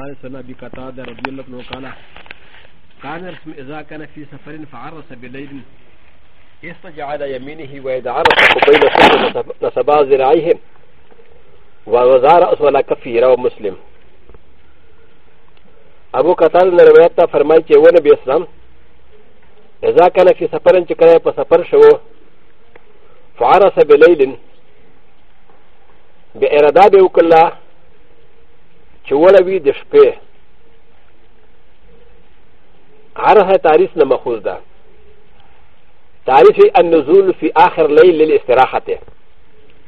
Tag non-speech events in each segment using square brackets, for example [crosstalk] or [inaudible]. ثالثا ابي قتاده رضي الله عنه قال كان اذا كان في سفر فعرس بليل استجعل يمينه واذا عرس قبيل صدر نصبا ذراعيه ووزار اسول كفه رواه مسلم ابو قتاده نے روایت تا فرمائی کہ وہ نبی اسلام اذا كان في سفر چکرے پر سفر شو فعرس بليل بإرادة بوكلا چې وړوي د شپې عرض تعریف نه مخوز ده تعریف النزول في آخر ليل للاستراحة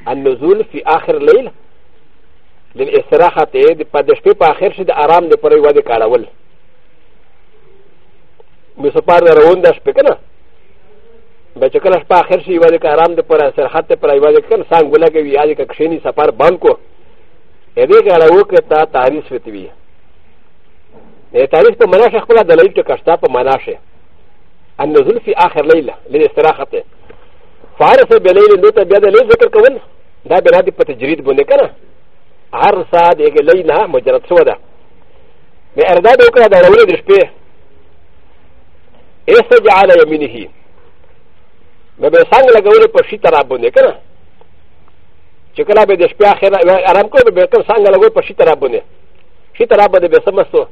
النزول في آخر ليل للاستراحة د پدشپې په آخر شي د آرام د پرې وده کارول مسپار د روان د شپې کنه بچ کله شپه آخر شي وده آرام د پر استراحت پر وده کنه سانګ ولګوي یا د کښېني سفر بند کو ا د ي ګ ا ر ا و ک ته تعریف وتوي د تعریف په مناشه خپل دلیل ته کښتا په مناشه ان نزول فی اخر لیله للاستراحه فارس بلیل نو ته بیا د لیل ذکر کول دا بنا دی په تجرید باندې کنه هر سا د ګ لینا مجرد سو ده م ا ر د ا د وکړه دا ورو د شپې استجعل یمینه مبه څنګه لګول په شی تراب باندې کنه چې کله به د شپې اخره آرام کوي به کله څنګه لګوي په شي طرف باندې شي طرف باندې به سمستو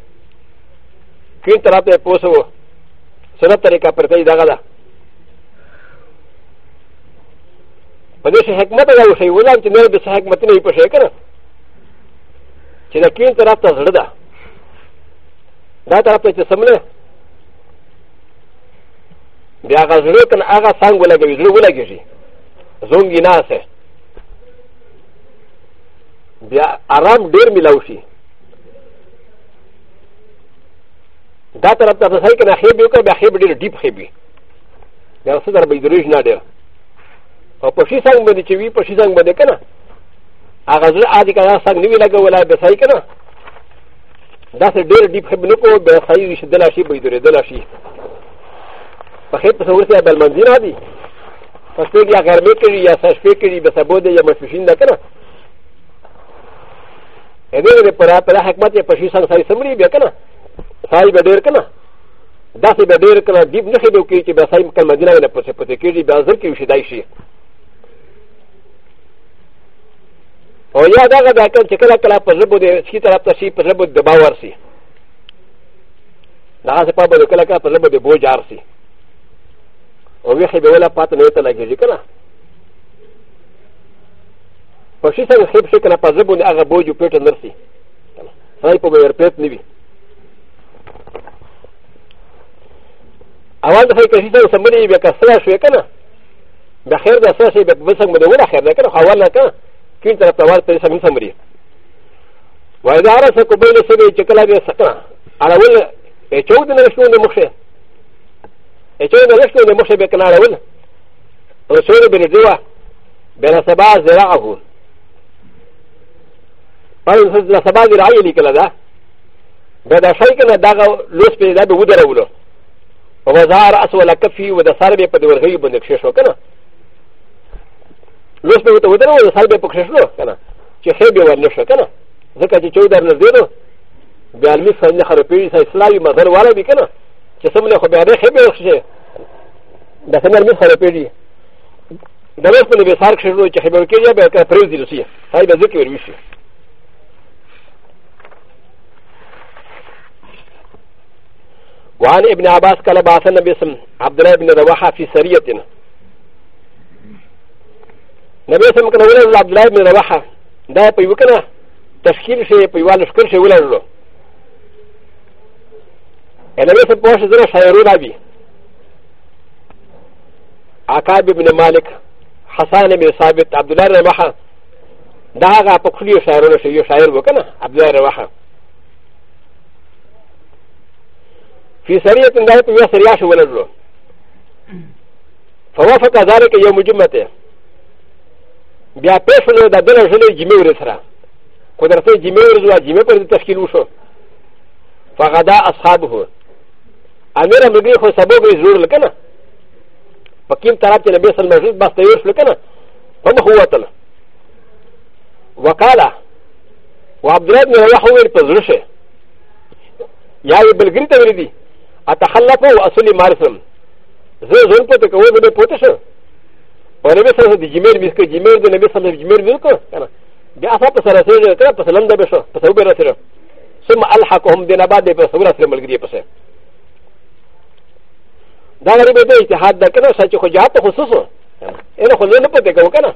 کین طرف ته پوسو سره طریقه پر کوي دغه ده په دې شي حکمت دا وشي ولان چې نور د حکمت نه پښې کړه چې د کین طرف ته زړه ده دا طرف ته چې سمله بیا هغه زړه کنه هغه څنګه لګوي زړه ولګي زونګي ناسه بیا آرام ډیر ملاو شي دا طرف ته سړی کنه خیب یو کوي بیا خیب ډیر ډیپ خیب وي بیا څه در به دروژ نه ډیر او په شي څنګه باندې چې وي په شي څنګه باندې کنه هغه زړه عادي کنه څنګه نیوي لګولا به سړی کنه دا څه ډیر ډیپ خیب نه کو به سړی شي دلا شي به درې دلا شي په خیب ته ورته بل منځي نه دي پس ته بیا غرمه کوي یا سشپې کوي به سبو دي یا مشوشین ده کنه ا د ي ر ي پرا پرا حکمت ي پشي سان ساي سمري بي کنه ساي به ډير کنه دا سي به ډير کنه ديب نه خيدو کي چې به ساي مکل مدينه نه پسه پته کي به زر کي شي دای شي او یا دا غدا کله چې کله کله په زبو دي شي طرف ته شي په زبو د باور سي دا سه په بده کله کله په زبو دي بوجار سي او وی خي به ولا پات نه ته لګي کنه و شي سره خيب شي کنه په زبون هغه بوجو پټ نرسي هاي په ور پټ نوي اول دفعه کې شي سره سمري بیا کسره شو کنه د خیر د اساس به په وسنګ باندې ولا خیر نه کنه اول نه کنه کین طرف ته ورته سم سمري و اذا رس کو بین سبي چکلا به سکنا اول چود نه شو نه مخشه چود نه شو نه مخشه به کنه اول رسول بن دیوا بن سبا زراعه パルスのサバディライリカラダバダシャイカナダガロスペダブウダラウロウザーアスワラカフィウダサービパデウヘイブンデクショカナロスペウダウダラウザービパクショカナチヘビワノシャカナザカチチョウダナデロビアミファンデハロピリサイスライマザワラビカナチェサムネホベアレヘビオシェダサムネミハロピリダメスのビサークシュウチヘビオケジャベアカプレゼンシーサイバズキュウシュ وعن ابن عباس قال بعث النبي صلى عبد الله بن رواحه في سريه نبي صلى الله عليه وسلم عبد الله بن رواحه دا په یو کنه تشکیل شي په یو لشکر شي ولرلو نبي صلى الله عليه وسلم شایرو راوي عقاب بن مالك حسان بن ثابت عبد الله بن رواحه دا هغه په خلیو شایرو شي یو شایر وکنه عبد الله بن رواحه في سريه دائت ويسريا شولدو فوافق ذلك يوم جمعته بیا پیش شو د دله شلې جمعې ورځ سره قدرت جمعې ورځ وا جمعې پر تشکیل وشو فغدا اصحابه امیر مګي خو سبب یې ضرور لکنه پکیم طرف ته نبی صلی الله علیه وسلم بس تیار شو کنه په مخ وته وقاله وعبد الله بن رواحه ویل په زړه شه یا بلګری ته ویل دي اتخلف و اصل مارسم زه زون پته کوو زه پته شو و نبی سره د جمیر میس کې جمیر د نبی سره جمیر ویل کو کنه بیا تاسو په سره سره کړه په سلام ده به شو په سره سره ثم الحقهم دنا بعد په سره سره ملګری پسه دا غریب د اجتهاد د کنه سچ خو جهات خصوصو اینو خو نه پته کوو کنه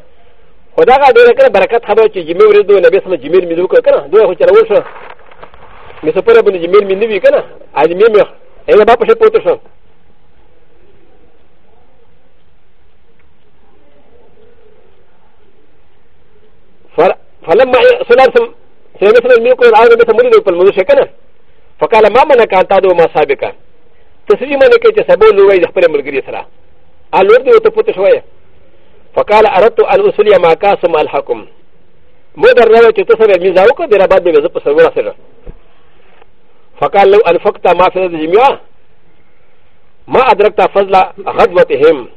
خدا غا ډیره کړه برکت خبره چې جمیر ورته نبی سره جمیر میلو کنه دوی خو چرول شو مې سپره باندې جمیر مې نیوي کنه اجمیر مې ا ل ا ب ا ب ش ي ب و ت ش و فلما سلاسل سيمثل الملك والعالم مثل مريض في المدشكنا فقال ما منك ان تدعو ما سابقا تسجي منك تسبو نوي دخل ملغري سرا الورد وتفوت شويه فقال اردت ان اسلي ما كاسم الحكم مدر روى تسبب ميزاوكو درابات بمزق سرورا سرا فقال لو انفقت ما في الجميع ما ادركت فضل غدوتهم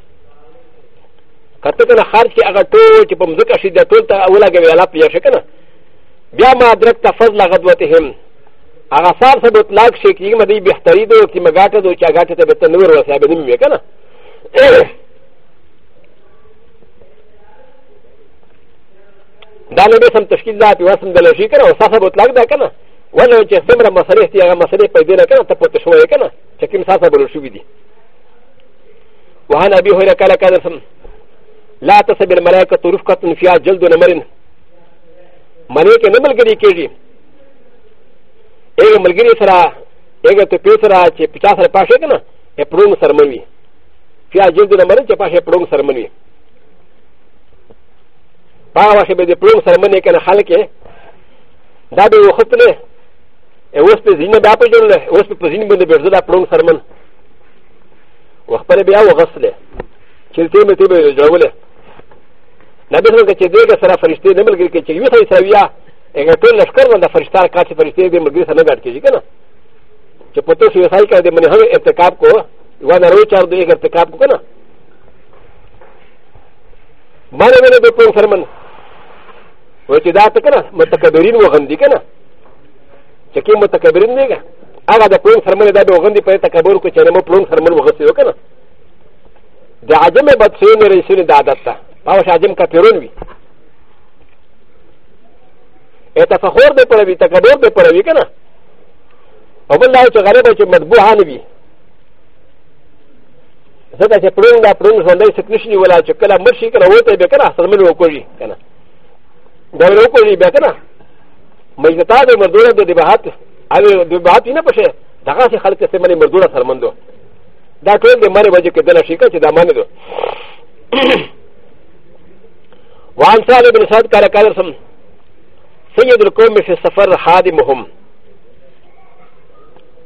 كتبنا خارج كي اغطول كي بمزكا شدة تولتا اولا قبل الاف يا شكنا بيا ما ادركت فضل غدوتهم اغفار سبت لاك شك يما دي بيحتري دو كي مغاتا دو كي اغاتا دو بتنور وسابة نمي كنا [coughs] دا نبي سم تشكيل دا بيواسم دلشي كنا وصاصة بطلاق دا كنا ولو چې څومره مسلې دي هغه مسلې پیدا نه کنه ته پوه شوې کنه چې کوم ساسه بل شوې دي وهان ابي هريره قال قال سم لا تسب الملائكه رفقه فيها جلد نمر ملائكه نه ملګری کېږي یو ملګری سره یو ته پیو سره چې 50 سره پاشه کنه یې پړون سرمنوي فيها جلد نمر چې پاشه پړون سرمنوي پاوه چې به دې پړون سرمنې کنه خلک دا به وخت نه اوس په زینه بیا په جوړله اوس په زینه باندې بیرځل پړون سرمن وخپل بیا وغسله چې ته مې ته به جوړوله نبی څنګه چې دغه سره فرشته نه ملګری کې چې یو څه سویا هغه ټول لشکره باندې فرشتار کاتي فرشته به ملګری سره ګټ کیږي کنه چې پته سوی سای کړه دې منه هغه ارتکاب کو یو نه روي چار دې ارتکاب کو کنه باندې باندې په پړون سرمن و چې دا ته کنه متکبرین وغندي کنه چې کوم متکبرین دی هغه د پلون سرمل دا به وغندي په تکبر کو چې نه مو پلون سرمل وغسي وکنه د عجم بدسین رئیسین د عادت ته او عجم کافرون وي ا تفخور به پړوي تکبر به پړوي کنه او بل دا چې غریب چې مطبوعان وي ځکه چې پرون دا پرون ژوندۍ سکنشني ولا چې کله مرشي کنه وته به کنه سرمل وکړي کنه دا وکړي به کنه مجلتا د مردوره د دبهات او د دبهات نه پشه دغه سي خلک سره ملي مردوره سرمندو دا ټول د مری وجه کې دنه شي چې دا منه دو وان سال ابن سعد قال قال سم سيد القوم في السفر خادمهم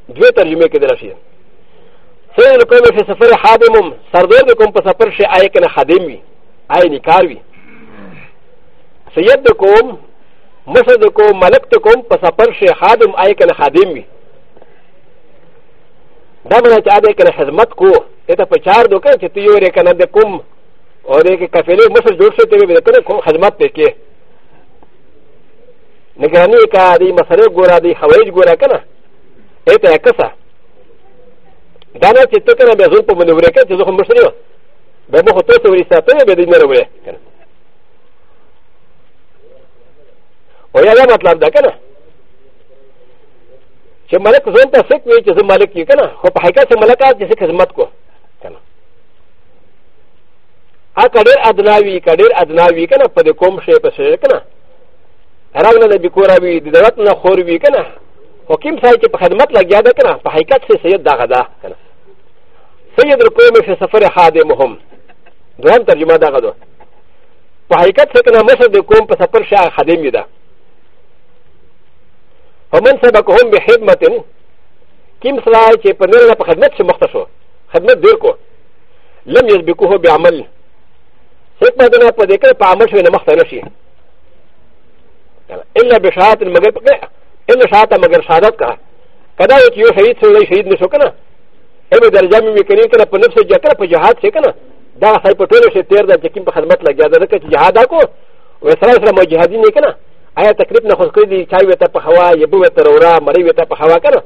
دوه ترجمه کې دنه شي سيد القوم في السفر خادمهم سردور د کوم په سفر شي آی کنه خادم وي آی نکار وي سيد القوم نسل د کو ملک ته کوم په سفر شي خادم آی کنه خادم وي دا مله چې اده کنه خدمت کو اته په چار دو کنه چې ته یو ری کنه د کوم اور کې کفیلې مسل جوړ شي ته به کنه کوم خدمت ته کې نگرانی کا دی مسله ګورا دی حویج ګورا کنه اته کسه دا نه چې ته کنه به زو په منورې کې چې زه هم مشري به مو هڅه ورسته به دې نه وره کنه و یا دا مطلب ده کنه چې ملک ځان ته سک وی چې زه ملک یې کنه خو په حقیقت سره ملک هغه چې خدمت کو کنه ا کډیر ادناوی کډیر ادناوی کنه په دې کوم شی په شی کنه راغله د بیکورا وی د دولت نه خور وی کنه حکیم صاحب چې په خدمت لګیا ده کنه په حقیقت سره سید دغه ده کنه سید القوم فی سفر خادمهم دوهم ترجمه دغه ده په حقیقت سره کنه مصر د قوم په سفر شاه خادم ده ومن سبقهم بخدمة كم سلا چې په نړۍ په خدمت سره مخته شو خدمت ډیر کو لم يسبقوه بعمل خدمت نه په دې کې په عمل شوی نه مخته نشي الا بشهادت مگر پکې الا شهادت مگر شهادت کا کدا یو شهید سره شهید نشو کنه ایو درجه مې کني کنه په نفس جکر په جهاد شي کنه دا صاحب ټول شي تیر د جکیم په خدمت لګیا دا چې جهاد کو وسره سره مجاهدین کنه アヤタクリプナホスクリディチャイウェタパハワイブウェタローラマリウェタパハワカナ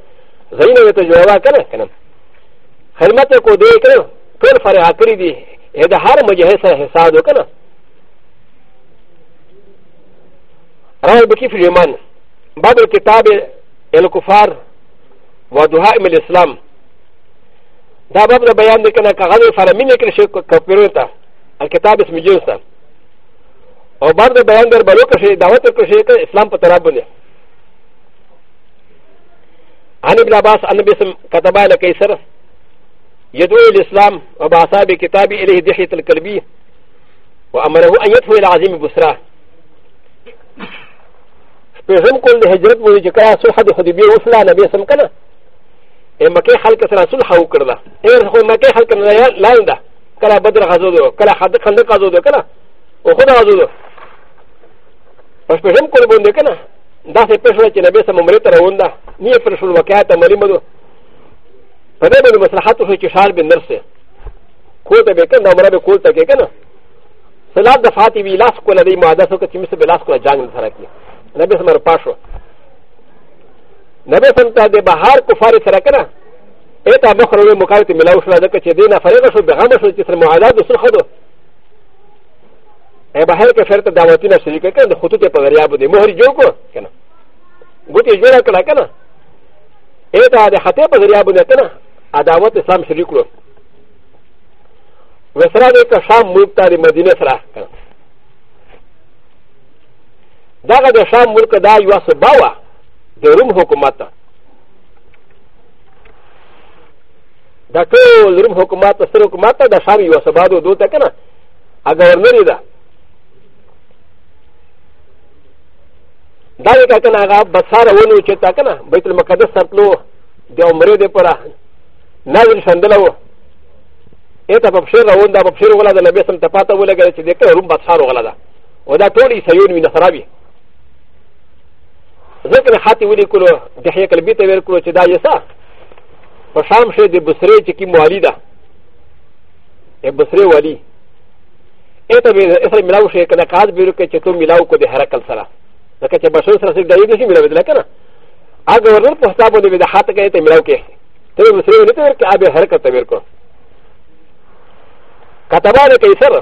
ザイナウェタジュアワカナカナハルマテコデイカナプルファレアクリディエダハラマジェヘサヘサドカナライブキフリマンバブルキタベエルコファーワドハイメルイスラムダバブルバヤンディカナカガルファラミネクシュカプルタアキタベスミジューサー او بار د بیان در بلو کشي دعوت کشي ته اسلام په طرف باندې عن ابن عباس ان بسم كتبا لكيسر يدعو الى الاسلام وباصاب كتابي اليه دحيه الكلبي وامره ان يدفع الى عظيم بصرى پیغم کول د هجرت مو چې کړه صلح د حدیبیه وصله نبی سم کنه اے مکه خلک سره صلح وکړه اے خو مکه خلک نه لاندا کله بدر غزو کله خندق غزو کله او خدا غزو パシペシャンコルボンデカナダセペシャチネベサムレタラウンダニエプシュワキャタマリマドパレブルマサハトシチシャービンダセコータベカナマラベコータケケナサラダファティビラスコナディマダソケチミスベラスコナジャンサラキナベサマラパシュナベサンタデバハーコファレサラケナエタマカロメモカティミラウシュラデカチディナファレガシュベハマシュチスマアダドソハド ا بهر کې فرته دعوتونه شریک کړه د خطوط په ذریعہ باندې مهر جوړ کو کنه ګوتې جوړ کړه کنه ا ته د خطه په ذریعہ باندې کنه ا دعوت اسلام شریک کړو وسره د شام ملک تاری مدینه سره کنه داغه د شام ملک دا یو سبا وا د روم حکومت ته دا ټول روم حکومت سره حکومت دا شام یو سبا دوه ته کنه اگر نه ده دا یې کا کنه هغه بساره ونی چې تا کنه بیت المقدس ته تلو د عمرې د پره ناویل شندله و ایته په پښې روان دا په پښې ولا د نبی سم ته پاته ولګل چې دغه روم بساره ولا ده او دا ټول عیسایون وي نصرابي ذکر حاتي ولي کولو د حیا قلبي ته ویل کولو چې دا یسا په شام شه د بصری چې کی موالی ده ای بصری والی ایته به اسره ملاو شه کنه قاض بیرو کې چې تو ملاو کو د هرکل سره لکه چې بشر سره سره دایې شي ملاوي دل کنه ا گورنر په حساب باندې د هاته کې ته ملاو کې ته مسلمان نه تر کې ابه حرکت تبیر کو كتبه له قيصر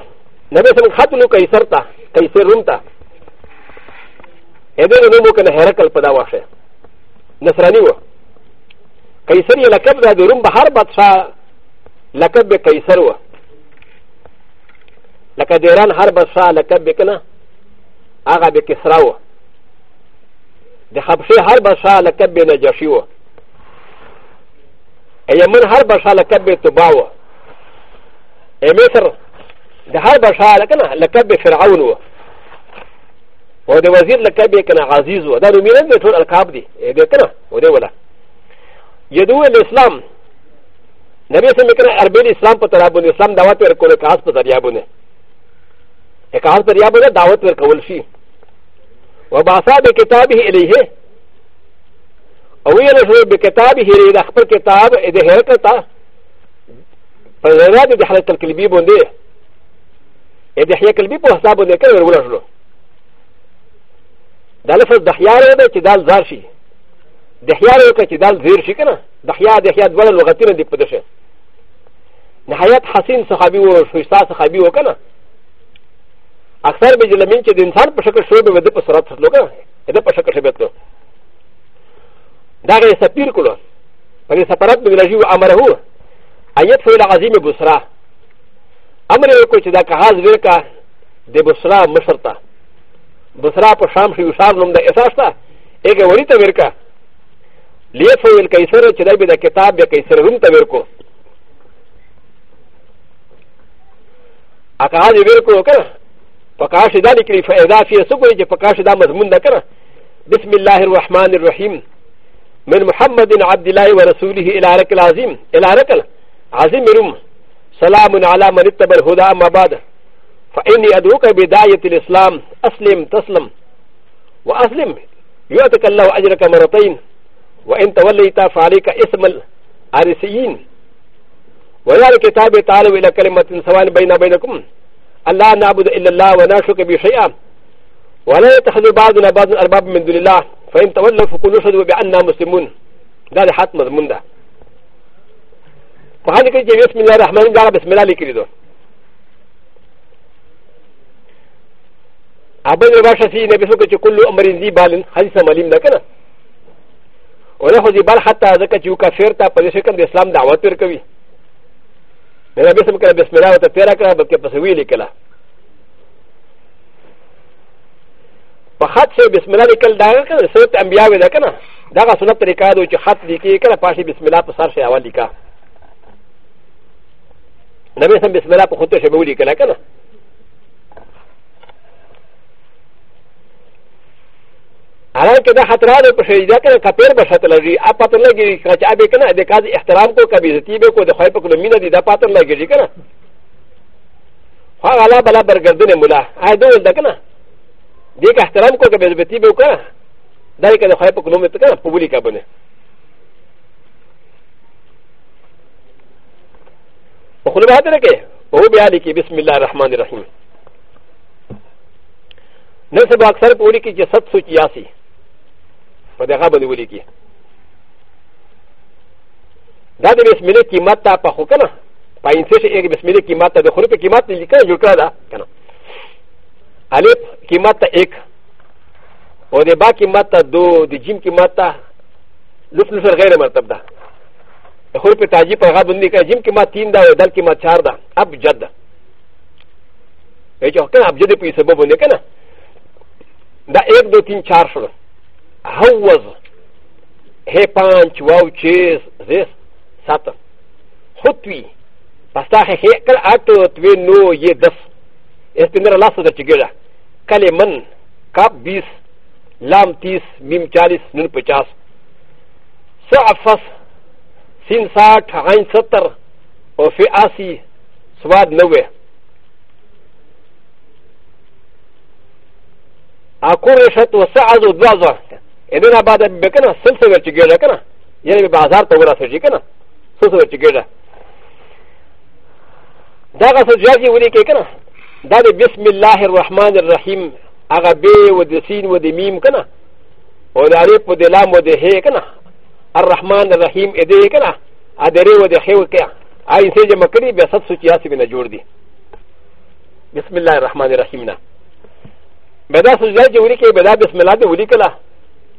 نبي سم خط له قيصر تا قيصر روم تا اده نو کنه هرکل پدا واشه نصرانی و قيصر یې لقب د روم بهر بادشاہ لقب به قيصر و لکه د ایران هر بادشاہ لقب به کنه هغه به کسرا و د حبشه هر بشا لقب به نجاشي و یمن هر بشا لقب به تبا و مصر د هر بشا لکنه لقب به فرعون و و د وزیر لقب به کنه عزیز و دا نومینه به ټول القاب دي دې کنه و دې ولا یدو الاسلام نبی سم کنه عربی اسلام په ترابونه اسلام دعوت ورکول کاس په ذریعہ بونه کاس په ذریعہ بونه دعوت ورکول شي وبعثا بكتابه اليه اويل شو بكتابه الى اخبر كتاب اذا هركتا فالراد بحالة الكلبي بوندي اذا هي كلبي بوحساب بوندي كان يقول له دا لفظ دحيار ده چې دال زار شي دحيار یو که چې دال زیر شي کنه دحیا دحیا دوله لغتونه دي په دشه نهایت حسین صحابي و شوشتا صحابي و کنه اکثر به جلمین چې د انسان په شکل شوی به د په سرعت تلو که نه د په شکل شوی تلو دا غي سفیر کولو په دې سفرت به لږی امر هو ایت فعل عظیم بصرا امر یې کو چې دا که حاضر ورکا د بصرا مصر ته بصرا په شام شي وشار نوم د احساس ته هغه وری ته ورکا لیفو ال کیسر چې دا به د کتاب یا کیسر روم ته ورکو اکا دې ورکو که په کار شي دا لیکلي فاذا فی سګوري چې په کار شي دا مضمون ده کنه بسم الله الرحمن الرحیم من محمد عبد الله ورسوله الى رك العظیم الى رك العظیم روم سلام على من اتبع الهدى ما بعد فاني ادعوك بدايه الاسلام اسلم تسلم واسلم يؤتك الله اجرك مرتين وان توليت فعليك اسم الارسيين ويا الكتاب تعالوا الى كلمه سواء بين بينكم الله نعبد إلا الله ولا نشرك به شيئا ولا يتخذ بعضنا بعضا أربابا من دون الله فإن تولوا فقولوا اشهدوا بأننا مسلمون هذا حتم مضمون ده فهذا كده بسم الله الرحمن الرحيم بسم الله لكي ده ابن رباشا سي نبي سوكا كل امر ذي بال حديث مليم ده كده ولا خذ بال حتى ذكر يكفر تا بشكل الاسلام دعوه تركوي م ن ا ب س م ك ر بسم الله وتفيرك بك بسويلك لا فخط شيء بسم الله لكل داغك سنة أنبياء ذاكنا داغا سنة ركاد وش خط لكي كنا فاشي بسم الله بصار شيء أول لكا نبي سم بسم الله بخطوش بولي كلا كنا アランケダハトラーのプシェイダーケンカペルバシャトラジーアパトラギーカチアベケナデカズエスタランコカビズティベコデハイポクロミナディダパトラギーケナハアラバラバルガルデネムラアドウダケナディカスタランコカビズティベコナダイケナハイポクロメテナポブリカブネオクロバテレケオビアリキビスミラーラハマンデラヒム نسبه اکثر پوری کی جسد سو چیاسی په دغه باندې ولیکي دا د بسمله قیمت ته په خو کنه په انسه شي یک بسمله قیمت ته د خروپ قیمت لیکل جوړ کړه دا کنه الف قیمت ته 1 او د با قیمت ته 2 د جیم قیمت ته لف لف غیر مرتب ده خروپ تاجی په غو باندې کې جیم قیمت 3 ده او دل قیمت 4 ده اب جد اې چې کنه اب جد په سبب باندې کنه دا 1 2 3 4 شول how was hepan chwau cheese this sata hotwi pasta hekal ato twe no ye das estinera laso da chigera kale man kap bis لام تیس میم چالیس نون پچاس سعفس سین ساٹھ عین ستر اور فی آسی سواد نوے آکور شت و سعد و دوازو ا ن ا بعد بكنا سلسل وجيجا كنا يعني بازار تورا سجيكنا سلسل وجيجا دغه سجاجي ولي كنا دغه بسم الله الرحمن الرحيم اغا بي ودسين ودميم كنا وداري بدلام ودهي كنا الرحمن الرحيم ادي كنا ادري ودهي وكيا اي سجا مكري بسد سجاسي بنا جوردي بسم الله الرحمن الرحيم نا بدا سجاجي ولي كي بدا بسم الله ولي كلا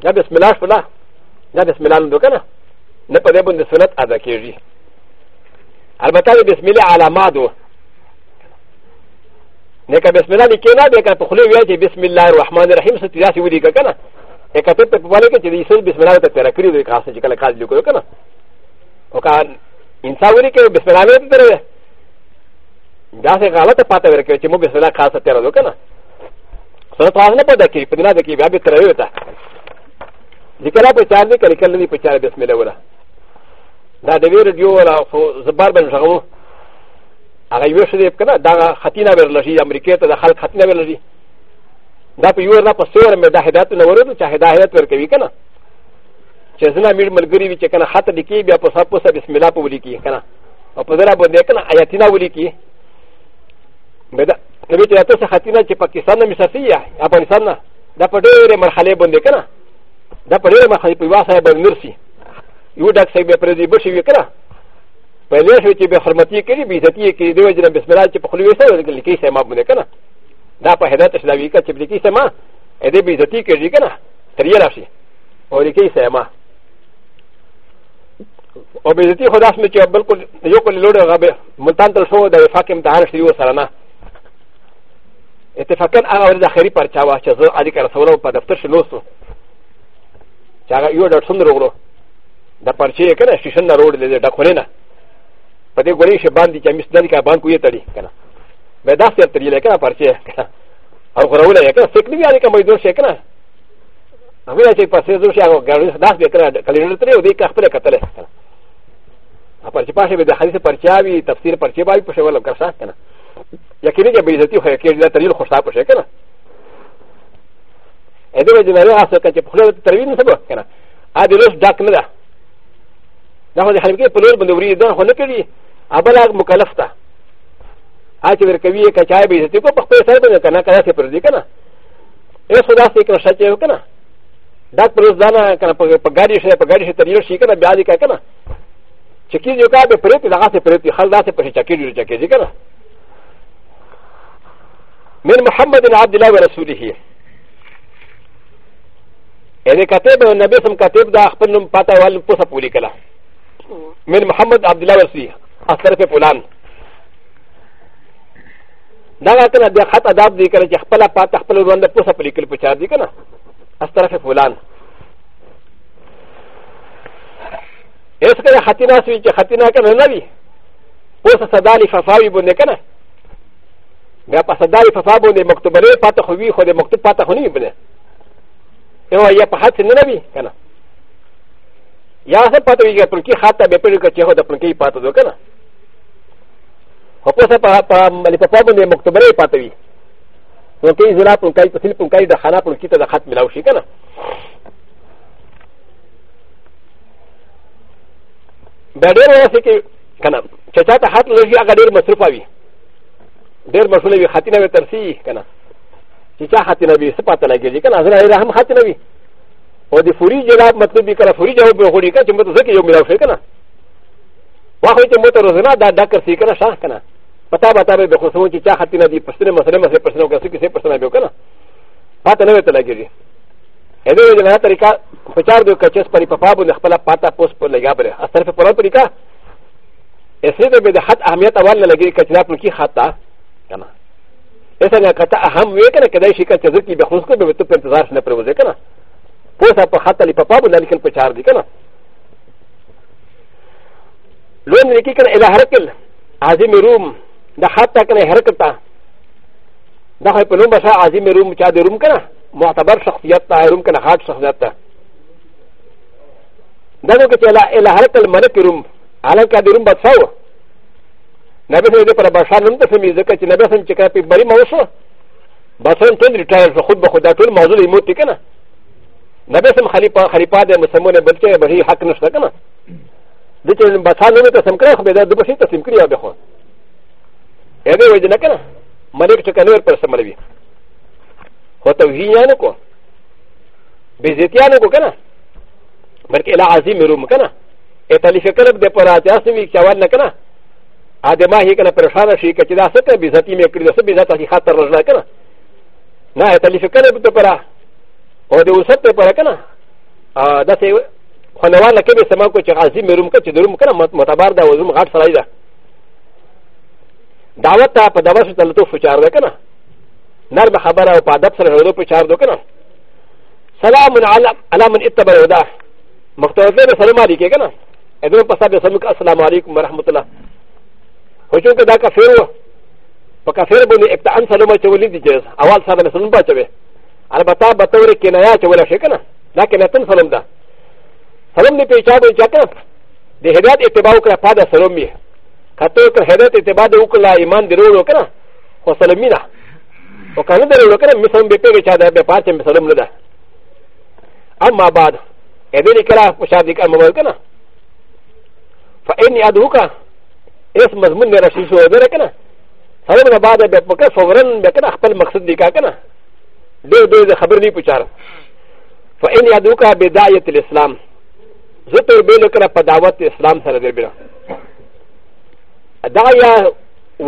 دا بسم الله شولا دا بسم الله لندو کنه نه په دې باندې سنت ادا کیږي البته د بسم الله علامات وو نه که بسم الله لیکي نه بیا که په خولې ویل چې بسم الله الرحمن الرحیم څه داسې ولیکه که نه ی که ته په باندې کې چې د یسوع بسم الله ته تیر کړی دی خاصه چې کله کاج لیکو که نه او که انسان ولیکي بسم الله ته تیر داسې غلطه پاته ورکوي چې مو بسم الله خاصه تیر وکړه نه سنت واز نه پدې کې په دې نه کې بیا به تیر وي ته ذ ك ر ا ب ت ا ل ك ر ي ك ل ن ي ب ت ا ل بسم الله ولا دا د و ي ر د ي و لا خو زبار بن شغو هغه یو شری په کړه دا خطینه برلشي امریکای ته د خلک خطینه برلشي دا په یو را په سور مې د هدایت نه ورته چې هدایت ورکوي کنه چې زنا میر ملګری وي چې کنه خط لیکي بیا په صاحب سره بسم الله په ولیکي کنه او په دره باندې کنه آیاتینا ولیکي مې دا نو چې تاسو خطینه چې پاکستان نه مسافي یا افغانستان نه دا په ډېره مرحله باندې کنه だパレーマハイプワサイバーミルシー。ユダクセベプレディブシウィクラ。パレーシュチベハマティケリビザティケリディジャンベスメラチポクリウサウリケセマブネカナ。だパヘダテシナビカチビキセマ。エデビザティケリケナ。テリラシー。オリケセマ。オベゼティホダスメチョブルコヨコリローダーベモンタントソーダーファケムタハシリオサラナ。اتفاقا اغاوه دا خيري پرچاوه چه زر عدي کرا سولو پا دفتر شنوسو چې هغه یو ډېر څومره وغلو د پرچې یې که نه سټیشن نه روډ دی د ډکولې نه په دې ګورې شي باندې چې مس دلې کا باندې کوې تړي که نه بیا داسې تړي لکه نه پرچې که نه او غرولې یې که نه سیک نه وي که مزدور شي که نه هغه چې پسې زور شي هغه ګړې داسې به که نه کلینډر ترې ودې که خپله کتلی که نه پرچې پاشې به د حدیث پرچیا وي تفسیر پرچې به وي پښې ولم که نه یقیني چې بېزتي خو یې کېږي دا تریل خوشتا پښې که نه ا د ي د ن ا ر ي ا س ك ا ت ي ب خ ل ا ت ت ر و ي ن س ب ه ك ن ا ا د ي ل و ش د ا ك ن د ا د ا خ و د ح ل ب ك ي ب ل و ر ب ن د و ر ي د ا خ و ن ك ر ي ا ب ل ا ك م ك ل ف ت ا ا ت ي ر ك و ي ك ا ت ي ب ي ز ت ي ك و ب خ ل ا ت ر ب ن ك ن ا ك ن ا س ي ب ر د ي ك ن ا ا س و د ا س ي ك ن ا ش ا ت ي ك ن ا د ا ك ب ل و ز د ا ن ا ك ن ا ب غ ا ر ي ش ا ب غ ا ر ي ش ت ر ي ر ش ي ك ن ا ب ي ا د ي ك ا ك ن ا ش ك ي ز ي ك ا ب ي ب ر ي ت ي ل ا س ي ب ر ي ت ي خ ل د ا س ي ب ر ي ش ا ك ي ر ي ش ا ك ي ر ي ك ن ا من محمد عبد الله ورسوله ان كتب النبي سم كتب دا خپل نوم پتا ول پوسه پولی کلا من محمد عبد الله وسی اثر په فلان دا راته بیا خط ادب دی کله چې خپل پتا خپل روند پوسه پولی کل په چار دی کنه اثر په فلان اس کله خطینا سوي چې خطینا کنه نه وی اوس صدا لفافاوی باندې کنه بیا په صدا لفافا باندې مکتوبره پتا خو وی خو دې مکتوب پتا خو نه بنه ا و ي ا ب ه ا ت ن ن ب ي كنا يا س ب ا ت و ي ك ا تركي حتى بيبرك كيهو د تركي باتو دو كنا و ق و س ا ب ا ب ا مالي بابو ن مكتبري باتوي تركي زلا تركي تسيل تركي د خنا تركي تدا خات ملاوشي كنا بدر واسكي كنا چچا ته حت لږي هغه ډېر مصرفه وي ډېر مشغوله وي خاتینه به ترسي کنا چې چا خط نه وي څه پته لګېږي که نه زه نه هم خط نه وي او د فوري جلاب مطلب وي که نه فوري جواب به غوړي که چې مته ځکه یو میلاو شي که نه واخ چې مته روزانه دا ډاکر سي که نه شاخ که نه پتا بتا به به خصوص چې چا خط نه دي پښتنه مسله مسله پښتنه وکړه کې څه پښتنه به وکړه پته نه وته لګېږي هدا یو جنا طریقہ فچار دو کچس پری پپا بو خپل پاتا پوس پر لگا بره اثر په پرا طریقہ اسره به د خط اهمیت اول نه لګي کچلا پر کی خطا کنه ا س ن ا ك ت ا اهم ويكنا كداي شيكا تزكي بخصوصك بمتو انتظار سنة پروزكنا فوسا پا خطا لي پاپا بنا لكن پچار دي كنا لون لكي كنا الى هرقل عظيم روم دا خطا كنا هرقلتا دا خواهي پا نوم بسا عظيم روم چا دي روم كنا معتبر شخصيات تا روم كنا خاط شخصيات تا دا نو كتا الى هرقل ملك روم عالم كا دي روم بساوه なべせでパバシャンとフミズケチなべせんチカピバリマウソバソントンリタイルフォッバホダトルマズリモティケナなべせんハリパハリパデムサモネブケバリハクナスタケナでてんバサンのサンクラフベダドバシタシンクリアベホエレウェイデナケナマレクチカネルパサマリビホトウィヤノコビゼティアノコケナマルケラアズミルムケナエタリフェクルデパラティアスミキャワナケナアデマヘキャナプレシャナシキチダセテビザティメクリザビザタヒハタラジナカナナヘタリフィカナブトパラオデウセテパラカナアダセウハナワラケビサマコチアジミルムカチドルムカナマタバダウズムハサライダダワタパダワシタルトフチャーデカナナルバハバラパダプサラドプチャードカナサラムアラムイタバラダマクトウゼルサルマリケガナエドロパサビサムカサラマリクマラハムトラ چې وکړه دا کافر و په کافر باندې ابتدان سلام اچولی دي جایز اول سلام نه سلام اچوي البته به تور کې نه اچول شي کنه دا کنه تن سلام ده سلام دې پیچا به چا کنه د هدایت اتباع کړه پاده سلام یې کته کړه هدایت اتباع دې وکړه ایمان دې ورو کنه خو سلام نه او کنه دې ورو کنه مسلم به پیږي چا ده به پاتې سلام نه ده اما بعد اذن کلا شادي کا مبارک نه فاني ادعوك اس مضمون میں رشید شو دے رکھنا سارے میں بعد ہے بیک مکہ فوراً بیکنا خپل مقصد دکھا کنا دیر دیر سے خبر نہیں پچار فإن یادوکا بدایت الاسلام زتر بیلو کنا پداوت اسلام سره در بینا دا یا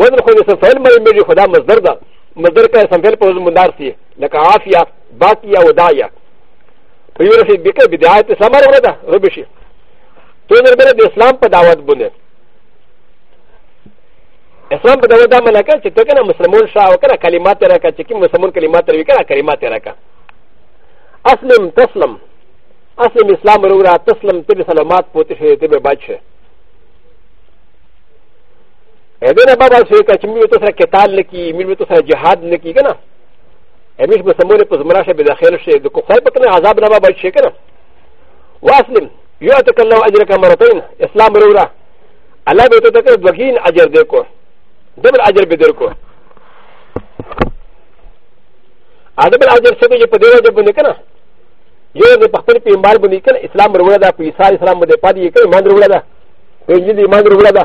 وزن خود اسم فعل مری میری خدا مزدر دا مزدر کا اسم فعل پر وزن مندار سی لکا عافیا باقیا و دایا تو یو رشید بیکر بدایت اسلام آره ورده ربشی تو در بینا اسلام پداوت بنده اسلام په دا منع کړ چې ته کنه مسلمان شاه او کنه کلمات راکا چې کوم مسلمان کلمات راوي کنه کلمات راکا اسلم تسلم اسلم اسلام ورورا تسلم تبي سلامات پوتې شي تبي بچ اذن بعد شي کچ مې تو سره قتال لکی مې تو سره جهاد لکی کنه امیش مسلمان په زمرا شه به داخل شي د کوخای په کنه عذاب نه بچ شي کنه واسلم یو تکلو اجرک مرتين اسلام ورورا الله به تو تکر دوګین اجر دې کو دبل اجر بدر کو ادبل اجر څه دی په دې وجه باندې کنه یو د خپل پیغمبر باندې کنه اسلام وروړه دا په عیسی اسلام باندې پاتې کنه ایمان وروړه دا په دې ایمان وروړه دا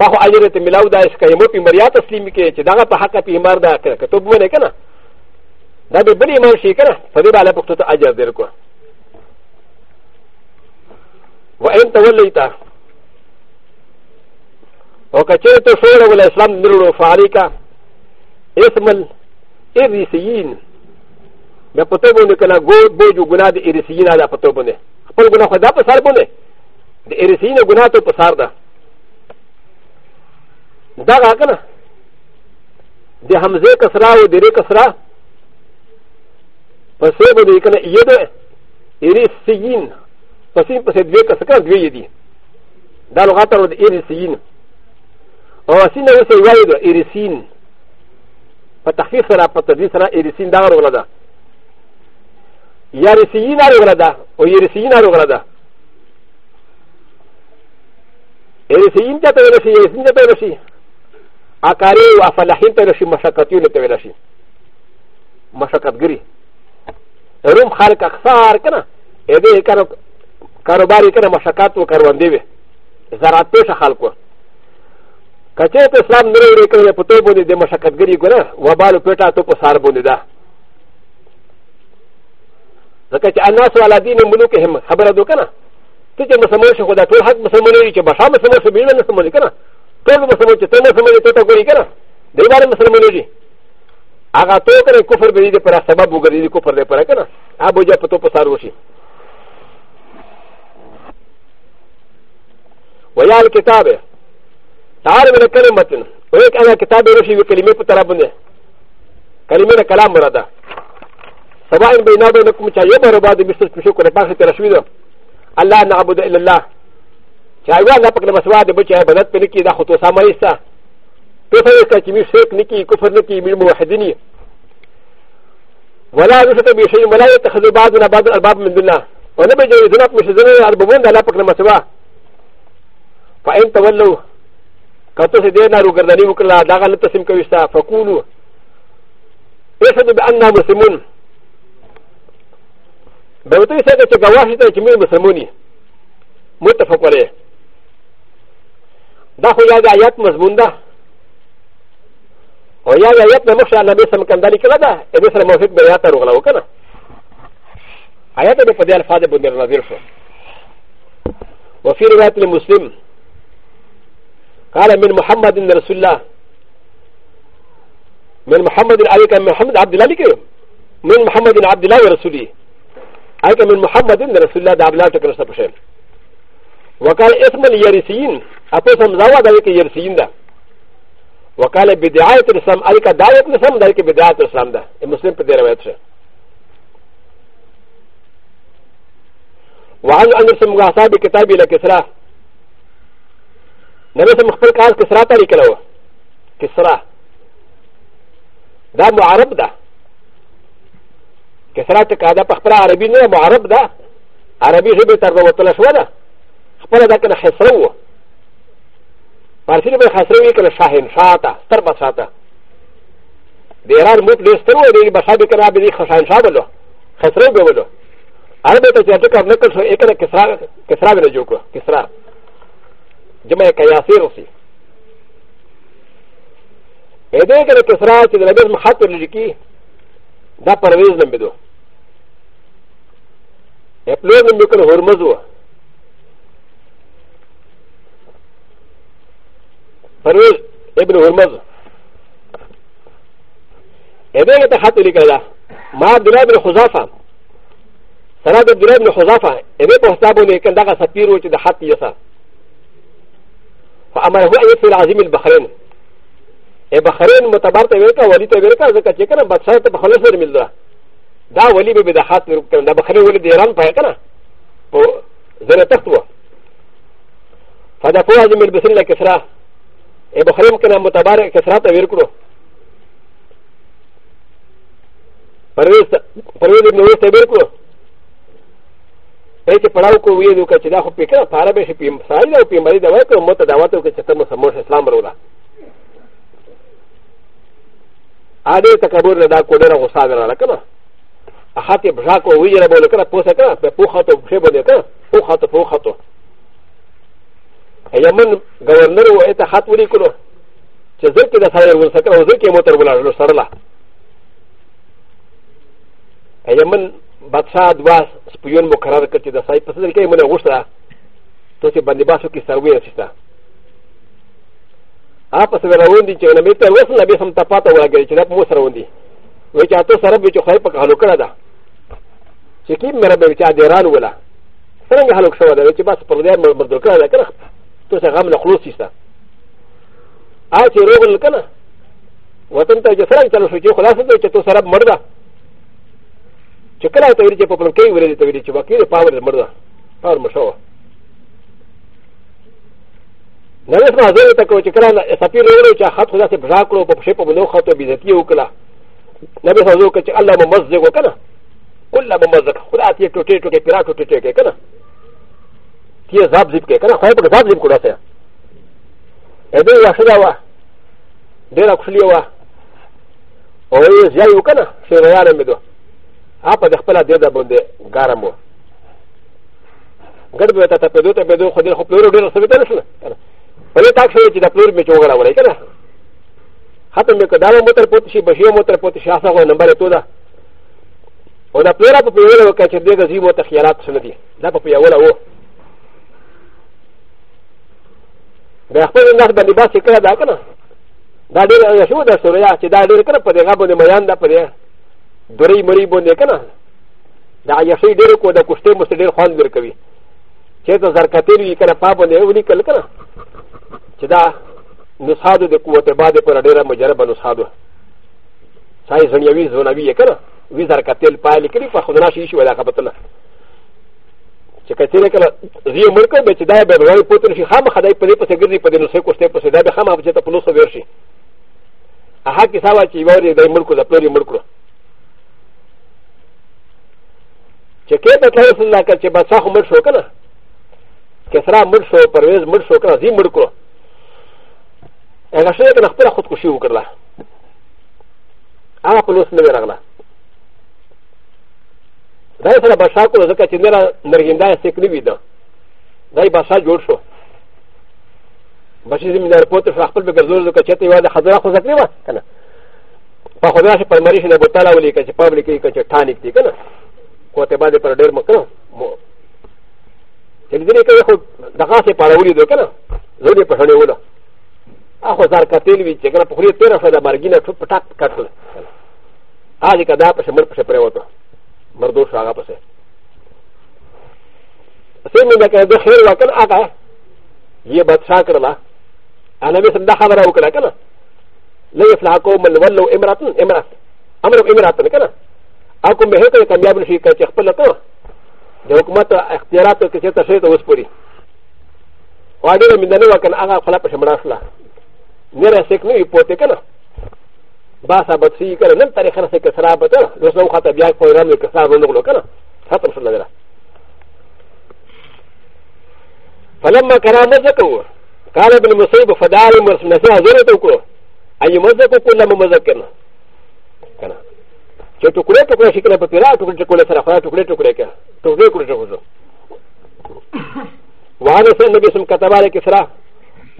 په اجر ته ملاو دا اس کایمو په مریا تسلیم کې چې داغه په حق پیغمبر دا کنه کتب باندې کنه دا به بل ایمان شي کنه په دې باندې پختو ته اجر درکو وان تولیته و ك ت ر ت شور و الاسلام نرو فعليك اسم الارسيين ب ق ط ب و ن ك ل ا بوجو غناد الارسيين على ق ط ب و ن قل غنا خدا بصار بونه الارسيين غناد بصار ده دا غاكنا د همزه كسرى و د ر كسرى فسيبو د كنا يد الارسيين فسيب فسيب دوي كسكا دوي يدي دا لغاتا و د الارسيين و سين و سين وعيد إرسين فتخفيف سرا فتدريس سرا إرسين دار غلدا يارسيين على غلدا و يرسيين على غلدا إرسيين تتا ولشي يرسين تتا ولشي أكاري و أفلاحين تتا ولشي مشاكتين تتا ولشي مشاكت غري روم خالق أخصار كنا إذا كانوا كاروباري كنا مشاكات و كاروان ديوه زرعت بيش خالقوه カチェットスラムのレクリポトボニデマシャカグリゴナ、ワバルペタトポサーボニダ。だから、アナスワラディのムルケヘム、ハブラドカナ。ティテムサムシュウダトウハクムサムリチ、バシャムサムシュビルのサムリカナ。トウムサムチ、トウムサムリトタグリカナ。デバルムサムリジ。アガトウカレコフルビリパラサバブグリコフルデパラカナ。アブジャポトポサーロシ。ويا الكتابه تعالى من كلمة ويك أنا كتاب رشي وكلمة فترابني كلمة كلام مرادا سواء بينا بينكم شيء يبر بعد مستر بشوك ونفاخ ترشوينا الله نعبد إلا الله شاي وانا بك لما سواد بشي بنات بنكي دا خطو ساما يسا كيف يسا كمي شيك نكي كفر نكي من موحديني ولا نشط بشيء ولا يتخذ بعضنا بعض الأرباب من دونه ونبي جاي ذنب مش ذنب الأربابون دا لا بك لما سواه فإن تولوا ك ت س د ي ن ا ر و ق ر د ن ي و ك ل ا د ا غ ا ن ت س م ك و ي س ت ا ف ق و ل و ا ي س د ب أ ن ا مسلمون ب ب ت ي س د ت ك و ا ش ت ا ج م ي مسلموني متفق عليه د ا خ ل هذا آيات مضمون ده و ي ا آيات نمشى على نبي سم كان ذلك لدى النبي سم موفق بآيات رغلا وكنا آيات بفضل الفاظ بندر نظير شو وفي رواية المسلم قال من محمد رسول الله من محمد عليك من محمد عبد الله لك من محمد عبد الله ورسوله عليك من محمد رسول الله عبد الله تكرسنا بشيء وقال اسم اليرسيين أقسم زوا ذلك يرسيين ده وقال بدعاية الإسلام عليك دعوة الإسلام ذلك بدعاية الإسلام ده المسلم بدير ويتشه وعن أن الرسول مغاصاب كتابي لكسراه نبي سم خپل کار کسرا ته لیکلو کسرا دا معرب ده کسرا ته کا دا په خپل عربي نه معرب ده عربي ژبه تر وتله شو ده خپل دا کنه خسرو و فارسي به خسرو یې کنه شاهن شاته ستر بساته د ایران موت ډېر ستر و دی بسا به کنه به دې خشان شاه بلو خسرو به بلو عربي ته چې ټکر نکړ شو یې کنه کسرا کسرا به جوړ کړو کسرا جمع كياسير وسي اذا كان كسرى تدرس محطه لجيكي دا پرويز نم بدو اپلوز نم بكن هرمزو پرويز ابن هرمز اذا كان حتى لكذا ما عبد الله بن خزافه سراد عبد الله بن خزافه اذا كان حتى لكذا سفير وجد حتى يسار فامره ان يفعل عظيم البحرين اي بحرين متبر تبركا ولي تبركا زكا چكنا بادشاہ ته بخلص ور ملدا دا ولي به بدحات نور کنه دا بحرين ولي ديران پایا کنه او زره تخت و فدفو عظيم البحرين لكسرا اي بحرين کنه متبر کسرا ته ورکړو پرويز پرويز نور ته ورکړو ای چې پړاو کو ویلو که چې دا خو پیکره پاره به شي پیم سایل او پیم باندې دا وای کو مت دعوت او چې ته مو سموش اسلام ورولا ا دې تکبر دا کو ډېر غوسه غره کنه احاته بجا کو ویره بوله کنه پوسه کنه په پوخه ته شه بده کنه پوخه ته پوخه ته یمن گورنر و ایت خط وری کنه چې ځکه دا سره ورسکه او ځکه مو تر ولاړ سره لا یمن بادشاہ دوا سپیون مقرر کړ چې د سای په صدر کې مونږ غوښته ته چې باندې باسو کې سروي رسیدا ا په سره روان دي چې نو مې ته وسه نبی سم تپاته ولګي چې نه مو سره روان دي وای چې تاسو سره به چې خای په حلو کړه دا چې کې مې ربه چې ډیران ولا څنګه حلو شو دا چې بس پر دې مو بدل کړه دا کړه تاسو غم نه خلاص شي ا چې روغل کنه وطن ته چې سره چلو شو چې خلاص دې چې تاسو سره مردا چې کله ته ویل چې په پلان کې ویل ته ویل چې واقعي پاور مردا پاور مشو نه نه زه ته کو چې کله سفیر ویل چې خط خدا ته بزا کړو په شی په بلو خطو بیزتی وکړه نبی صلی الله علیه وسلم الله ممزق وکړه کله ممزق خدا ته ټوټه ټوټه پیرا ټوټه ټوټه کړه تیه زاب زیب کې کړه خو په زاب زیب کړه ته ا د ي و ا ش د ا و ا د ي ر ا ك ش ل ي و ا و ي ز ي ا ي و ك ن ا ش ر ي ا ر م د و アパデフラデダボンデガラモガルベタタペドタペドホデホプロデルセベテルスパレタクシータプロメチョガラウレイカナハトメカダラモタポテシバシオモタポテシアサゴンバレトダオナプラポピュラウカチェデガジモタヒアラツネディダポピュラウオで、あとで、なぜか、バスケだから。だれが、よし、だ、それは、だれから、パレガボで、マヤンダ、パレガ。ドレイモリボンデカナダヤシデルコダコステムスデルホンルカビチェザザカテリカナパボネウニカルカナチェダノサドデコウテバデパラデラマジャラバノサドサイズニアウィズオナビエカナウィザカテルパイリキリファホナシシュウエラカバトナチェカテレカナリオムルカベチダイベルワイポテンシハマハダイプレプセグリプデノセコステプセダベハマブジェタプロソベルシアハキサワチヨリデイムルコザプロリムルコ چې کې به تاسو نه کړ چې بس خو مړ شو کنه کسرا مړ شو پرویز مړ شو کنه زی مړ کو هغه شې کنه خپل خودکشي وکړه هغه پولیس نه راغله دا سره بشا کو ځکه چې نه نرګیندا سکلی وی دا دای بشا جوړ شو بشي زمي دار پوت شو خپل به ګرځول ځکه چې ته یو د خضرا خو ځکلی و کنه په خدا شي پرمریش نه بوتاله ولي کچ پابلیک کچ ټانیک دی کنه و ت ب ا د پر ډېر مکنه مو چګری کوي خو دغه سه پړولې دوه کنه زوړې په هنه وله اخو زار کتل وی چې کنه په خوري تیر شو د مرګینه ټوپ پټاک کټل آلی کدا په شمر په پرې وته مردو شاګه پسه سمې د کده خیر وکړ هغه یې بادشاہ کړلا انا مې سم دا خبره وکړه کنه لا يفلح قوم من ولوا امرأة امرأة امرأة امرأة كنا アコメヘトカビアブシカチェプラトでオクマタアクティラトケチェタシェトウスプリワディミダノワカンアガファラプシャムラフラネラセクニポテカナバサバツイカナンタリハセケサラバタロソウハタビアコランドケサロノロカナハトムシラダファラマカラマザコウカラブルムセブファダームスナセアゼロトコウアユマザコウラムマザケナ چې ټوکړې ټوکړې شي کله په پیلا ټوکړې ټوکړې سره خورا ټوکړې ټوکړې کې ټوکړې ټوکړې شو وهذا سن نبي سم كتب على كسرى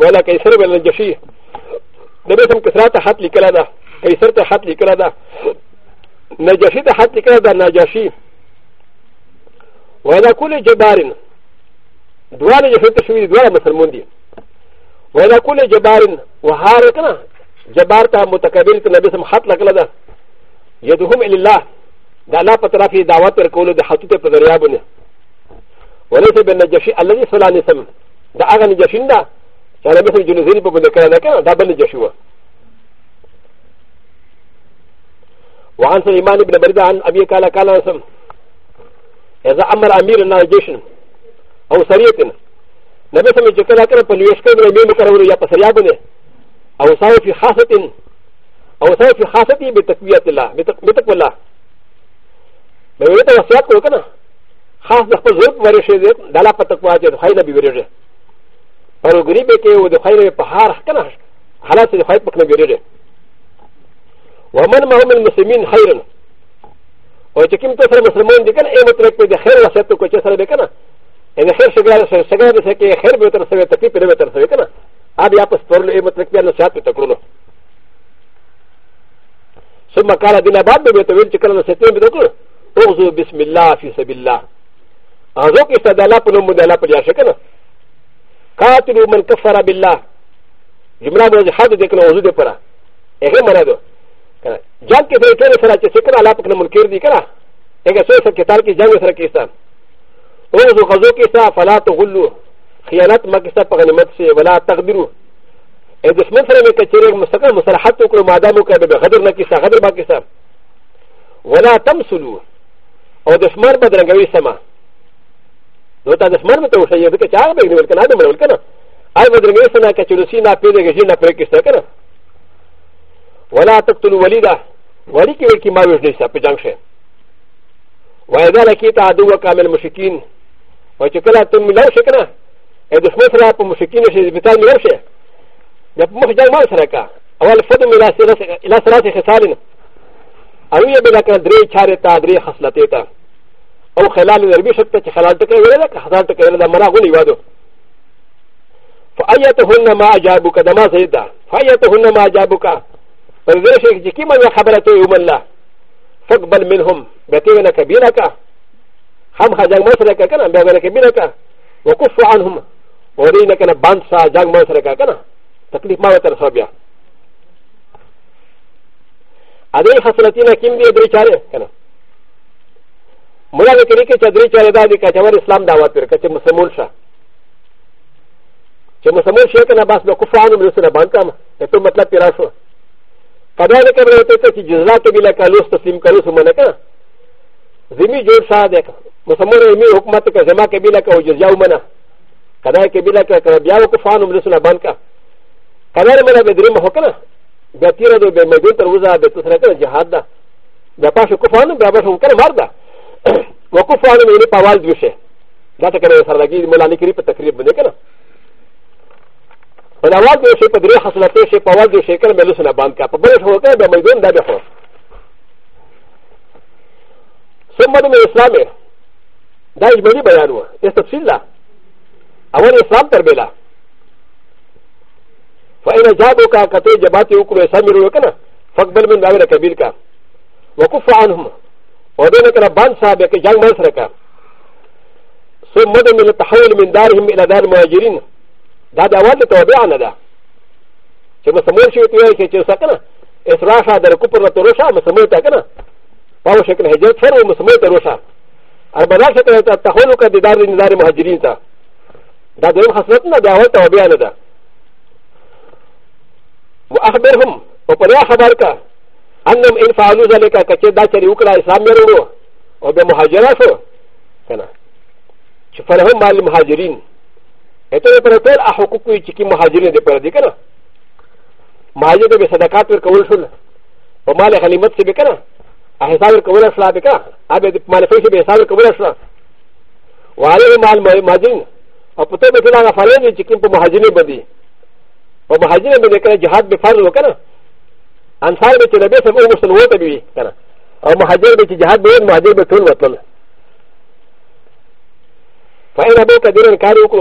ولا كيسر ولا الجشي نبي سم كسرى تحت لكلا ده كيسر تحت لكلا ده نجشي تحت لكلا ده نجشي وهذا كل جبار دوال جشي تشوي دوال مسلمون دي وهذا كل جبار وهاركنا جبار تا متكبر نبي سم حط لكلا ده يدهم إلى الله دا لا بطرافي دعوات الكولو دا حتوتة بدريابنا وليس بالنجاشي الذي صلى الله عليه وسلم دا أغا نجاشين دا كان مثل جنزيري بمذكرنا كان دا بالنجاشي وعن سليمان بن بريدة عن أبي قال قال سم إذا أمر أمير النجاش أو سرية نبي سمي جكرا كرا بلوشكا من أمير كرا وريا بسريابنا أو ساوي في خاصة او سره چې خاصه دي به تقویت الله به تقوی الله به وی ته وصیت کړو کنه خاص د خپل ذوق وری شي د الله په تقوا چې خیر به وریږي پر غریب کې او د خیر په هار کنه حالات د خیر په کنه وریږي ومن ما هم المسلمین خیرن او چې کوم تاسو مسلمان دي کنه ایمه تر کې د خیر وصیت کو چې سره به کنه ان خیر شګار سره شګار سره کې خیر به تر سره تکلیف به تر سره کنه اب یا پس پر ایمه تر کې نو ساتو تکړو ثم قال بلا بعد بما تقول كلا نسيتين بدكو اغزو بسم الله في سبيل الله اغزوك استدالا بنو مدالا بلا شكنا قاتلوا من كفر بالله جملة بوزي حد ديكنا وزو دي پرا اغي منا دو جان کے سر ٹرین سرا چے سکنا لاپک نہ منکر دی کرا اگے سو سر کتاب کی جنگ سر کیسا اوزو غزو کیسا فلا تغلو خیانت ما کیسا پغنیمت سے ولا تقدروا ا د اسمن سره کې چې مستقل مصالحت وکړو ماده مو کړه به غدر نه کیسه غدر ما کیسه ولا تمسلو او د اسمر بدرنګوي سما نو ته د اسمر مته وشه یو کې چا به نیول کنه نه نیول کنه آی بدرنګوي سما کې چې لسی نه پیلې کې نه پرې کیسه کنه ولا تقتل وليدا ولي کې کې ما وښه نشه په جنگ شه وایدا لکې ته ادو وکامل مشکین و چې کله ته ملو شکنه ا د اسمر سره په مشکین شه بتان ملو شه د مخجل مال سره کا اول فدم الى ثلاث خصال او یې بلا کړ درې چارې تا درې خصلتې تا او خلال ربي شت چې خلال ټکې ویل دا خلال ټکې ویل دا مرا غلی وادو فايتهن ما اجابك دما سيدا فايتهن ما اجابك فذل شيء كما خبرته يوم الله فاقبل منهم بتينا كبيرك هم خجاج مسرك كنا بيغنا كبيرك وكف عنهم ورينا كنا بانسا جاج مسرك كنا تکلیف ما وتر سره بیا ا دې حاصلتینه کیم دی درې چاره کنه مولا دې کړي کې چې درې چاره دا دي کچور اسلام دعوت ورکړي چې مسلمان شه چې مسلمان شه کنه بس نو کفانو مې سره باندې کام ته مطلب پیرا شو کدا دې کبره ته چې جزلا کې بلا کالو تسلیم کړو سم نه کنه زمي جوړ شاه دې مسلمان یې حکومت کې زما کې بلا کې او جزیا ومنه کدا کې بلا کې بیا کفانو مې سره باندې کام アナメラベディマホカナ、ベティラドベメディタウザーベトセレクジハダ、ダパシュコファン、ダパシュカナバダ、ウォコファンのパワーズウシェ、ダタケレサラギー、メラニキリプタクリブネケナ。パワーズウシェ、パディハスラテシェ、パワーズウシェケナメルスナバンカ、パブレスホケナメディンダビホ。そんなにイスラメ、ダイジメリバヤノ、エスタフィラ、アワリスランタベラ。[clears throat] وإن جابوا كا كتي جباتي وكو يسامروا كنا فقبل من داوي كبير كا وكف عنهم ودون كنا بان صاحب كي جان مرسر كا ثم مدى من التحول من دارهم إلى دار المهاجرين دا دا والد توبيعنا دا كما سمون شيء تيوي كي تيوسا كنا إسراشا در كبر لتروشا مسموتا كنا فهو شكل هجرت فرو مسموتا روشا أربعة شكل التحول كا دار المهاجرين تا دا دون خصلتنا دا والد توبيعنا دا, دا واخبرهم وقال خبرك انهم ان فعلوا ذلك كتدا شريوكلا اسلام يرونو وبمهاجراتو كان فلهم مع المهاجرين اتو يقرأتل احقوقو يشكي مهاجرين دي پردي كنا مهاجر بي صدقات ورکول شل ومال غليمت سي بي كنا احساب ورکول اشلا بي كنا ابي مال فيش بي احساب ورکول اشلا وعليه مع المهاجرين وقتو بي كنا غفالين يشكي مهاجرين بدي و مهاجر به ذکر جهاد به فرض وکنه انصار به چې نبی صلی الله علیه وسلم وته بي کنه او مهاجر به چې جهاد به مهاجر به ټول وتل فإذا بوك دين كاروكو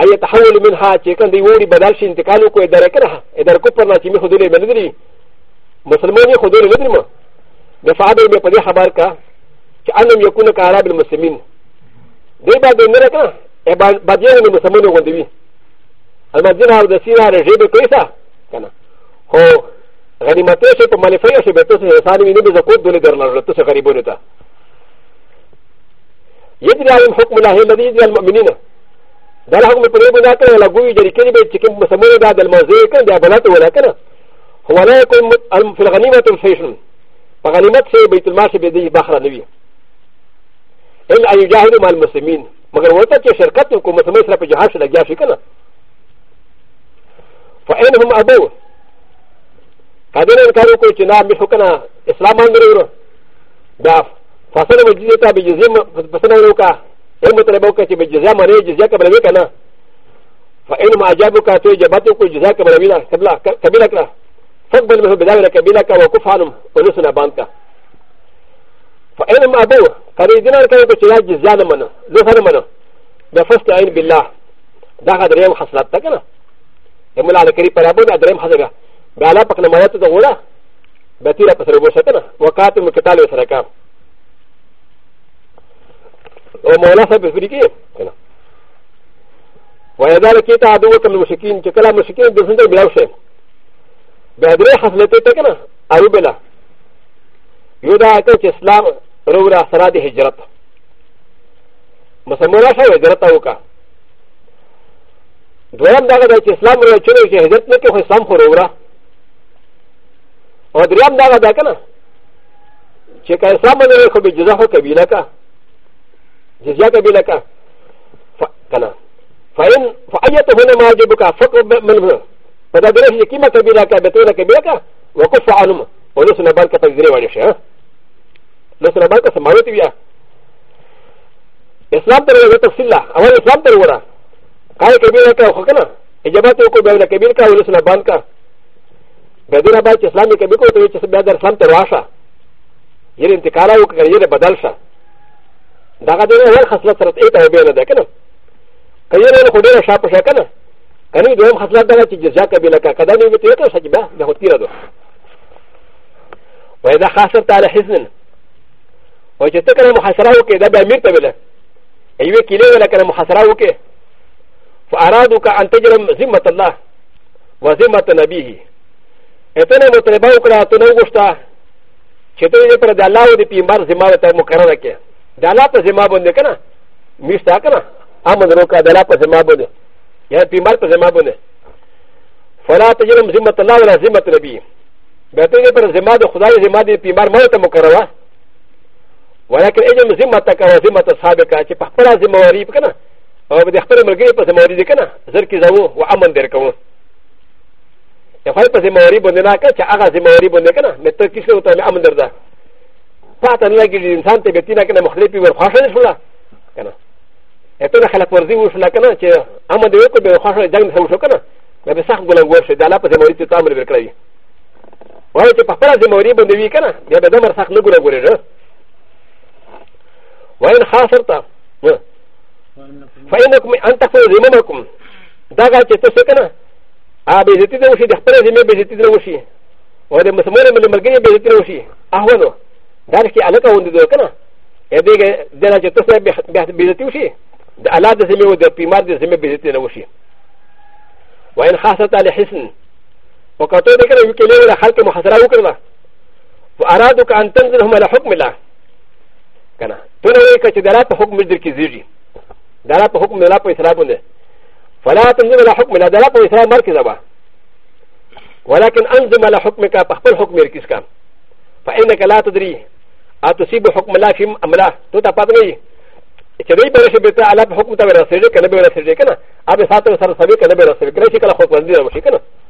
أن يتحول منها تيكن دي ووري بدل شي انتقال کو اداره کړه اداره کو پرنا چې می خدولې بندري مسلمانې خدولې ندري ما د صحابه به په خبر کا چې انم يكون كعرب المسلمين دې بعد نه کړه ابا بجې مسلمانو غوندي アマジナーデシラーレジェブクイサー。ほう、ガリマテシェプマリフェイシェベトシェサリミネブザコドレダラトシェガリボルタ。يجري على الحكم الهي الذي يجري على المؤمنين دا الحكم القلوب ذاك ولا قوي جري كلمة تكون مسمونة بعد الموزيع كان دا بلات ولا كنا هو لا يكون في الغنيمة الفيشن فغنيمة شيء بيت المال شيء بيدي بحر نبي إلا أن يجاهدوا مع المسلمين مگر وقتا چې شرکت کو مسلمان سره په جهاد سره لګیا شي کنه فانهم ابوا فدنا كانوا كل جناب بحكنا اسلام انغرو دا فصل مجيتا بجزيم فصل لوكا علم طلبوكا بجزيم من جزيا قبل وكنا فانهم اجابوكا تو جباتوكا جزيا قبل ولا قبل قبل كلا فقبل منه بدايه قبيلك وكفانهم ونسنا بانكا فانهم ابوا فردنا كانوا كل جزيا منه لو هذا منه بفصل عين بالله دا هذا اليوم حصلت كنا ملا لكري فرابون ادريم حزغا بالا بك نمرات دولا باتيرا بسربو سكنا وقاتل مكتال وسرقا ومولا صاحب فريقي كنا وإذا لكيت عدوك من المشركين كلا مشركين بسنتي بلاو شيء بادري حصلتي تكنا او بلا يودا كنت اسلام رورا سرادي هجرت مسمونا شاي هجرت اوكا دویم دغه دی چې اسلام را چلو چې هدت نه کې خو اسلام خو وروره او دریم دغه ده که نه چې که اسلام باندې خو به جزا خو قبیله کا جزیه قبیله کا که نه فإن فأيتهن ما يجبك فقر منه فإذا درس كما قبيله كا بتولى قبيله كا وكف عنهم ولسنا بالك تجري ولا شيء لسنا بالك سماوتي بيها اسلام ترى تفصيل الله اول اسلام ترى カイケビラカホカナ、エジャバトコベラケビカウルスナバンカ、ベディラバチスラミケビコトウィチスベダサンテラシャ、イリンティカラウカリレバダルシャ、ダガディラハスラスラテイタウベラデカナ、カユラホデラシャプシャカナ、カニドウハスラダラチジャカビラカカダミウィティカシャジバ、ナホティラド。و إ ذ ا خاصرت على حزن و ج ت ك ن محاصره وكذا بامير تبلى ايوه كيلو لكن محاصره وكذا فارادوك ان تجرم ذمه الله وذمه نبيه اتنه مطلبه وكرا تنوغشتا چته پر د الله د پیغمبر ذمہ ته مقرره کې د الله په ذمہ باندې کنه میشتا کنه امن روکا د الله په ذمہ باندې یا پیغمبر په ذمہ باندې فلا تجرم ذمه الله ولا ذمه نبی به ته پر ذمہ د خدای ذمہ د پیغمبر مو ته مقرره ولكن اجم ذمتك و ذمه صاحبك چې په خپل ذمہ واری کنه او د خپل ملګری په سموري دي کنه زر کې زو او امن در کوم یا خپل په سموري باندې نه کا چې هغه سموري باندې کنه مې ته کیسه وته مې امن دردا پاتې نه لګي انسان ته بتینا کنه مخلفي ور خوښه شولا کنه اته نه خلک ورزي وشولا کنه چې امن دی کو به خوښه جنگ سم شو کنه مې به سخت ګلنګ ورشه د الله په سموري ته تامل ورکړی وای چې په خپل سموري باندې وی کنه بیا به دمر سخت نه ګورې وای خاصرته فإنكم أن تكفروا زمنكم دعا تتسكنا أبي زيتي نوشي دخل زمن بزيتي نوشي ولكن مسلمون من المرجعية بزيتي نوشي أهونه ذلك أنا كون دوكنا يديك دنا تتسكنا بزيتي نوشي ألا دزمي ودر بيمار دزمي بزيتي نوشي وإن خاصة لحسن وكتو ذكر يكلم إلى خلق محصرة وكرنا وأرادك أن تنزلهم على حكم الله كنا تنوي كتدرات حكم الدركيزيجي ダラポホクムラポイスラブネファラトンズムラホクムラダラポイスラマーキザバ ولكن انزم على حكمك فاخبر حكم ركزك فانك لا تدري اتصيب حكم الله في املا توتا فاتني كذي برش بتا على حكم تبرسيجك نبي برسيجك انا ابي ساتر سر سبيك نبي رسيجك لا شيء كلا حكم الله مشي كنا